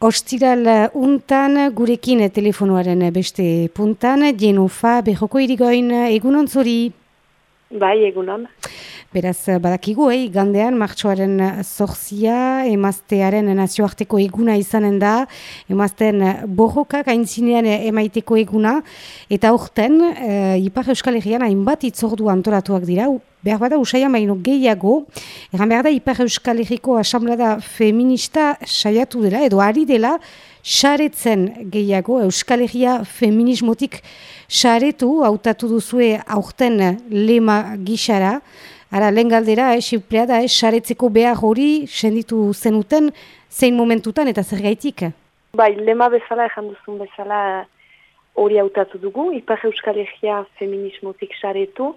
Ostiral untan gurekin telefonoaren beste puntan, Jenufa, behoko irigoin egunon zuri? Bai, egunon. Beraz, badakigu, eh, gandean, martxoaren zorzia, emaztearen nazioarteko eguna izanen da, emazten borrokak aintzinean emaiteko eguna, eta horten, e, Ipar Euskal Herrian hainbat itzordu antolatuak dira, behar bada usaian baino gehiago, egan behar da Ipar Euskal Herriko asamblada feminista saiatu dela, edo ari dela, saretzen gehiago, Euskal Herria feminismotik saretu, hautatu duzue aurten lema gixara, Ara, lehen galdera, eh, da, eh, saretzeko behar hori, senditu zenuten, zein momentutan eta zer gaitik? Bai, lema bezala, ezan duzun bezala, hori hautatu dugu, Ipar Euskal Herria feminismotik saretu,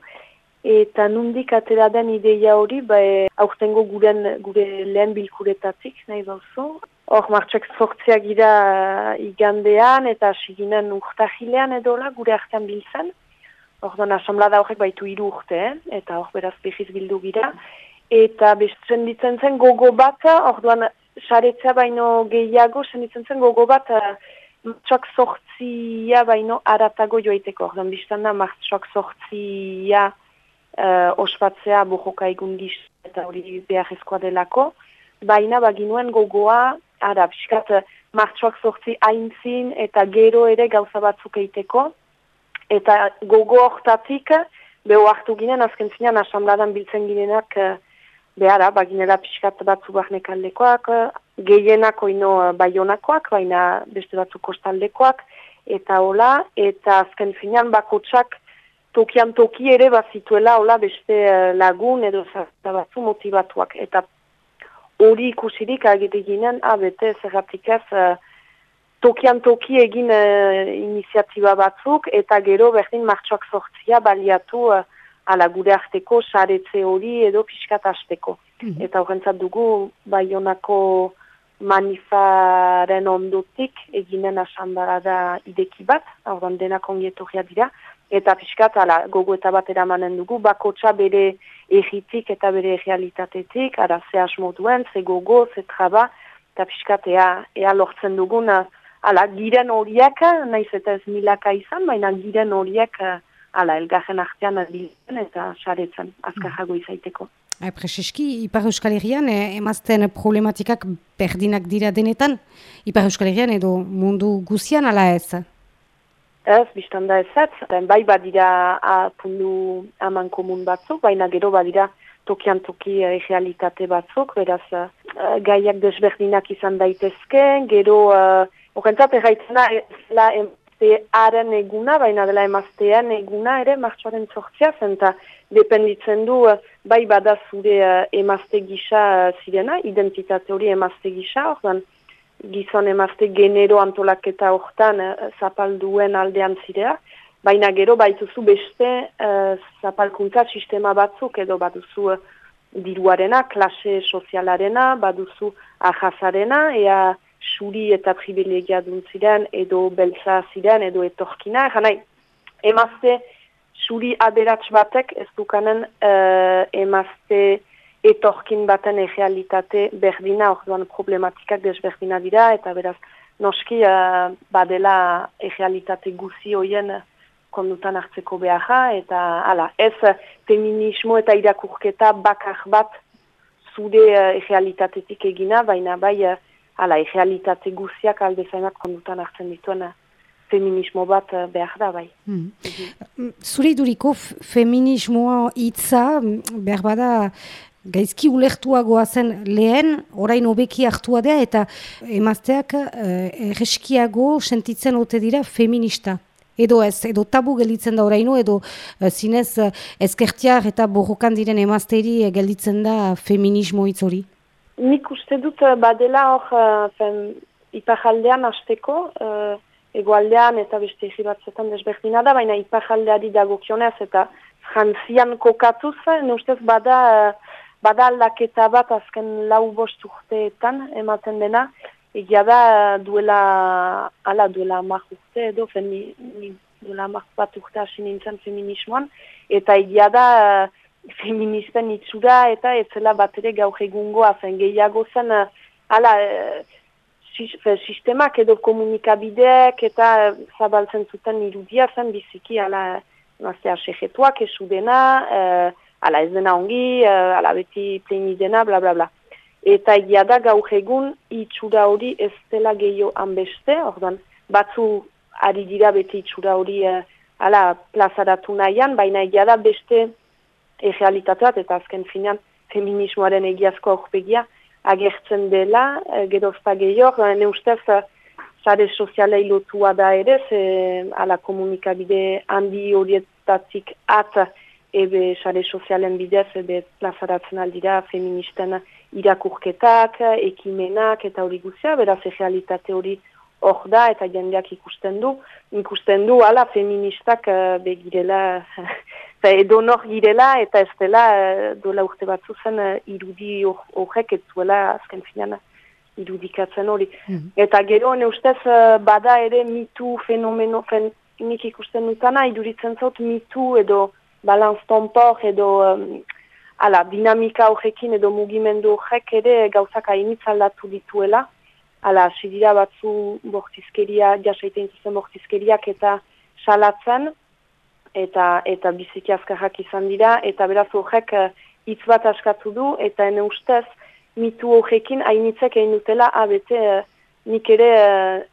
eta nundik atera den ideia hori, bai, aurtengo guren, gure lehen bilkuretatik, nahi bauzu. Hor, martxak zortziak gira igandean, eta siginen urtahilean edola, gure artean biltzen. Orduan, asamblada horrek baitu hiru urte, eh? eta hor beraz behiz bildu gira. Eta besten ditzen zen gogo bat, orduan, saretzea baino gehiago, senditzen zen gogo bat, martxoak sortzia baino aratago joaiteko. Orduan, biztan da, martxoak sortzia uh, ospatzea bojoka egun eta hori behar ezkoa delako. Baina, baginuen gogoa, ara, piskat, martxoak sortzi haintzin eta gero ere gauza batzuk eiteko eta gogo hortatik, beho hartu ginen, azken zinean, asambladan biltzen ginenak, eh, behara, baginera pixkat batzu barnek aldekoak, gehienako ino eh, baionakoak, baina beste batzu kostaldekoak, eta hola, eta azken zinean bakotsak tokian toki ere bazituela, hola, beste eh, lagun edo batzu motivatuak. Eta hori ikusirik agite ginen, abete, ah, zerratik ez, tokian toki egin uh, iniziatiba batzuk, eta gero berdin martxoak sortzia baliatu uh, ala gure arteko saretze hori edo piskat asteko. Mm Eta horrentzat dugu baionako manifaren ondotik eginen asambara da ideki bat, horren denak ongietorria dira, eta piskat ala gogo eta bat eramanen dugu, bakotsa bere egitik eta bere realitatetik, ara ze asmo ze gogo, ze traba, eta piskat ea, ea lortzen duguna, Hala, giren horiek, naiz eta ez milaka izan, baina giren horiek, ala, elgarren artean aditzen eta saretzen, azkajago izaiteko. E, Prezeski, Ipar Euskal Herrian, eh, emazten problematikak berdinak dira denetan, Ipar Euskal Herrian edo mundu guzian ala ez? Ez, biztan da ez ez, bai badira apundu aman komun batzuk, baina gero badira tokian toki e, realitate batzuk, beraz, uh, gaiak desberdinak izan daitezke, gero... Horrentzat erraitzena la emaztearen eguna, baina dela emaztean eguna ere martxoaren sortzia, zenta dependitzen du bai bada zure uh, emazte gisa uh, zirena, identitate hori emazte gisa, ordan gizon emazte genero antolaketa hortan uh, zapalduen aldean zirea, baina gero baituzu beste uh, zapalkuntza sistema batzuk edo baduzu uh, diruarena, klase sozialarena, baduzu ahazarena, ea suri eta privilegia duntziren, edo beltza ziren, edo etorkina. Janai, emazte suri aberatz batek ez dukanen uh, emazte etorkin baten egealitate berdina, orduan problematikak desberdina dira, eta beraz, noski uh, badela egealitate guzi hoien kondutan hartzeko beharra, eta ala, ez feminismo eta irakurketa bakar bat zure uh, egealitatetik egina, baina bai uh, ala, egealitate guziak alde zainak kondutan hartzen dituen feminismo bat eh, behar da, bai. Hmm. Mhm. Zure iduriko feminismoa hitza behar bada gaizki ulertuagoa zen lehen, orain obeki hartua da, eta emazteak eh, erreskiago sentitzen ote dira feminista. Edo ez, edo tabu gelditzen da oraino, edo uh, zinez uh, ezkertiar eta borrokan diren emazteri gelditzen da feminismo hitz hori. Nik uste dut eh, badela hor ipajaldean hasteko, uh, egoaldean eta beste batzetan desberdina da, baina ipajaldeari dagokionez eta frantzian kokatuz, ne ustez bada, uh, bada aldaketa bat azken lau bost urteetan ematen dena, egia da duela, ala duela amak urte edo, femi, duela amak bat urte hasi nintzen feminismoan, eta egia da, feministen itzura eta etzela bat ere gaur egungoa zen. Gehiago zen ala e, sistemak edo komunikabideak eta zabaltzen zuten irudia zen biziki ala maztea segetuak esu dena, uh, ala ez dena ongi, uh, ala beti pleni dena, bla bla bla. Eta egia da gaur egun itxura hori ez dela gehiago hanbeste, ordan batzu ari dira beti itxura hori uh, ala plazaratu nahian, baina egia da beste errealitateat eta azken finean feminismoaren egiazko aurpegia agertzen dela, e, gerozta gehiago, ne ustez, sare sozialei lotua da ere, ze ala komunikabide handi horietatik at ebe sare sozialen bidez, ebe plazaratzen aldira feministen irakurketak, ekimenak eta hori guzia, beraz realitate hori hor da eta jendeak ikusten du. Ikusten du, ala, feministak uh, begirela, edo nor girela eta ez dela uh, dola urte batzu zen uh, irudi horrek ez zuela azken finan irudikatzen hori. Mhm. Eta gero, ne ustez, bada ere mitu fenomeno, fen, nik ikusten dutana, iduritzen zaut mitu edo balanz tompor edo um, ala, dinamika horrekin edo mugimendu horrek ere gauzak hainitzaldatu dituela. Ala, sidira batzu bortizkeria, jasaiten zuzen bortizkeriak eta salatzen, eta eta biziki azkarrak izan dira, eta beraz horrek uh, hitz bat askatu du, eta ene ustez, mitu horrekin hainitzek egin dutela, abete, uh, nik ere, uh,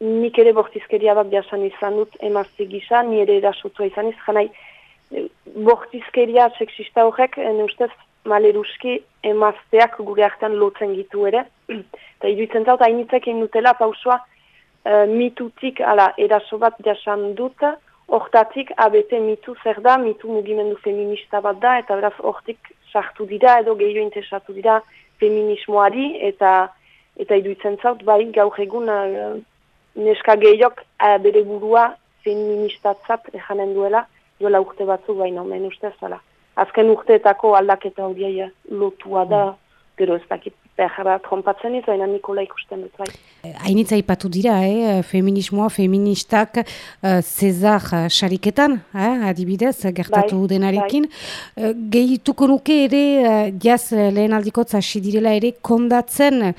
nik ere bortizkeria bat jasan izan dut emazte gisa, nire erasotua izan izan, bortizkeria seksista horrek, ene ustez, maleruski emazteak gure hartan lotzen gitu ere. Eta iduitzen zaut, hainitzek egin dutela pausua uh, mitutik, ala, eraso bat jasan dut, hortatik abete mitu zer da, mitu mugimendu feminista bat da, eta beraz hortik sartu dira edo gehiago interesatu dira feminismoari, eta eta iduitzen zaut, bai, gaur egun uh, neska gehiok uh, bere burua feministatzat ejanen duela, duela urte batzuk baina, men ustez, ala azken urteetako aldaketa horiei lotua da, gero ez dakit behar trompatzen ez, baina Nikola ikusten dut bai. Hainitza ipatu dira, eh? feminismoa, feministak, uh, Cezar uh, sariketan, eh? adibidez, gertatu bai, denarekin. Bai. Uh, Gehituko nuke ere, uh, jaz lehen aldikotza hasi direla ere, kondatzen uh,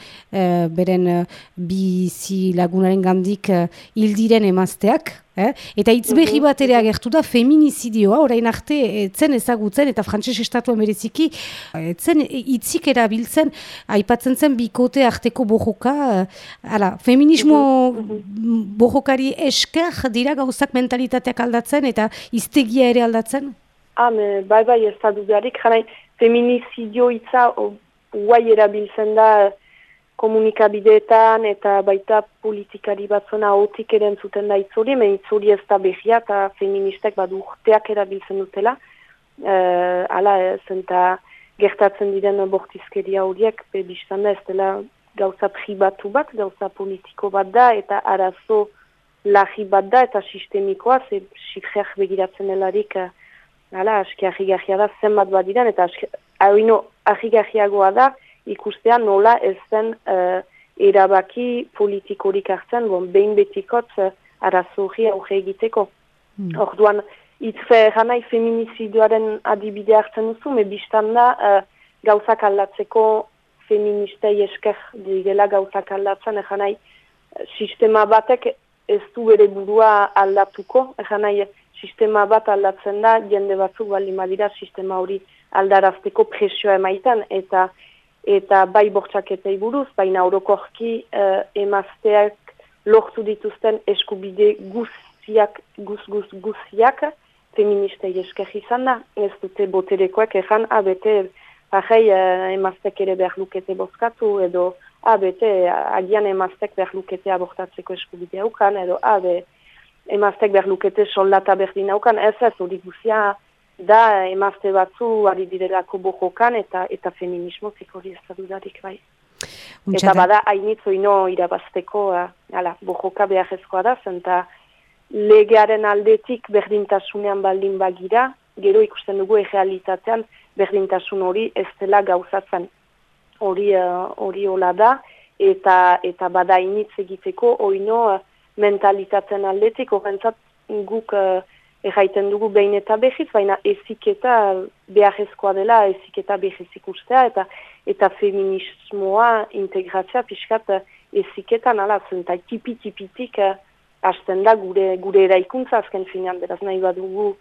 beren uh, bizi lagunaren gandik uh, hildiren emazteak, Eh? Eta hitz behi mhm. bat ere agertu da feminizidioa, orain arte etzen ezagutzen eta frantses estatu ameriziki etzen hitzik erabiltzen aipatzen zen bikote arteko bojoka ala, feminismo mhm, mhm. bojokari esker dira gauzak mentalitateak aldatzen eta iztegia ere aldatzen? Ah, bai bai ez da dudarik, janai feminizidio hitza guai erabiltzen da komunikabideetan eta baita politikari batzona otik eren zuten da itzuri, men itzuri ez da behia eta feministek badu urteak erabiltzen dutela. Uh, ala, zenta gertatzen diren bortizkeria horiek, biztan da ez dela gauza pribatu bat, gauza politiko bat da, eta arazo lahi bat da, eta sistemikoa, ze xifreak begiratzen helarik, ala, aski ahigarria da, zenbat bat diren, eta aski, ahigarriagoa da, ikustea nola ez zen uh, erabaki politikorik hartzen, bon, behin betikot uh, arazohi auge egiteko. Hmm. Orduan, itfe janai feminizidoaren adibide hartzen duzu, me biztan da uh, gauzak aldatzeko feministei esker digela gauzak aldatzen, janai sistema batek ez du bere burua aldatuko, janai sistema bat aldatzen da, jende batzuk bali madira sistema hori aldarazteko presioa emaitan, eta eta bai bortxaketei buruz, baina orokorki uh, emazteak lortu dituzten eskubide guziak, guz, guz, guziak, feministei esker izan da, ez dute boterekoak ezan, abete, ahei, uh, emaztek ere behar bozkatu, edo abete, agian emaztek behar lukete abortatzeko eskubide haukan, edo abe, emaztek behar soldata berdin haukan, ez ez, hori guzia, da emazte batzu ari direlako bojokan eta eta feminismo hori ez da dudarik bai. Eta bada hainitzo ino irabazteko ala, bojoka behar da, zenta legearen aldetik berdintasunean baldin bagira, gero ikusten dugu egealitatean berdintasun hori ez dela gauzatzen hori hori hola da, eta eta bada hainitz egiteko oino mentalitaten aldetik, horrentzat guk erraiten dugu behin eta behiz, baina eziketa beharrezkoa dela, eziketa behiz ikustea, eta eta feminismoa integratzea pixkat eziketan, ala, zenta tipi-tipitik uh, hasten da gure, gure eraikuntza azken finean, beraz nahi badugu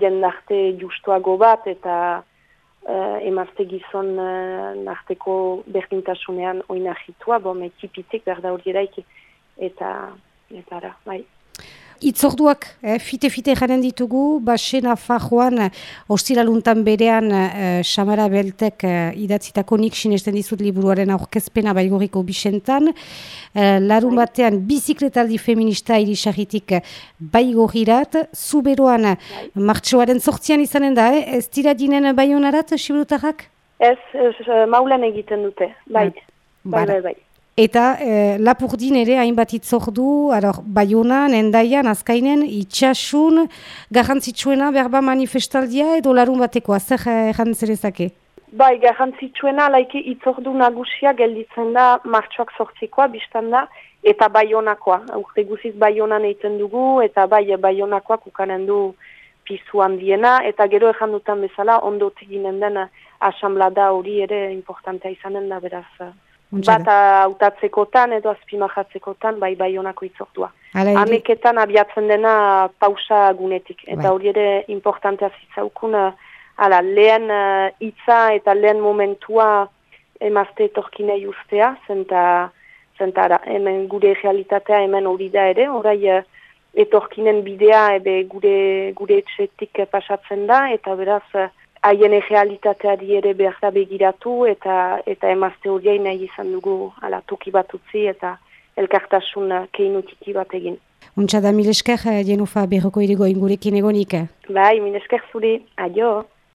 jendarte justuago bat eta uh, emazte gizon uh, narteko berdintasunean oinahitua, bo me tipitik berda hori eraiki eta, eta ara, bai. Itzorduak, eh, fite-fite jaren ditugu, basena fajoan, eh, ostilaluntan berean, eh, Samara Beltek eh, idatzitako nik sinesten dizut liburuaren aurkezpena baigoriko bisentan, eh, larun batean bizikletaldi feminista irisagitik eh, baigorirat, zuberoan martxoaren sortzian izanen da, eh? ez dira dinen baionarat, siburutarrak? Ez, ez, maulan egiten dute, bai, bai, bai, bai. Eta eh, lapurdin ere hainbat itzordu, aror, baiunan, endaian, azkainen, itxasun, garrantzitsuena berba manifestaldia edo larun bateko, azer erran zerezake? Bai, garrantzitsuena, laike itzordu nagusia gelditzen da martxoak sortzikoa, biztan da, eta baionakoa. Urte guziz baionan egiten dugu, eta bai baionakoa kukanen du pizu handiena, eta gero ezan dutan bezala, ondo teginen den asamblada hori ere importantea izanen da, beraz bat autatzekotan edo azpimajatzekotan bai bai honako itzortua. Hameketan abiatzen dena pausa gunetik. Eta bai. hori ere importantea zitzaukun ala, lehen uh, eta lehen momentua emazte etorkinei ustea, zenta, zenta hemen gure realitatea hemen hori da ere, orai uh, etorkinen bidea ebe gure, gure etxetik pasatzen da, eta beraz haien realitateari ere behar da begiratu eta eta emazte horiei nahi izan dugu ala toki bat utzi eta elkartasun keinutiki bat egin. Untsa da mil esker, Jenufa, berroko irigo ingurekin egonik? Bai, mil esker zuri, aio.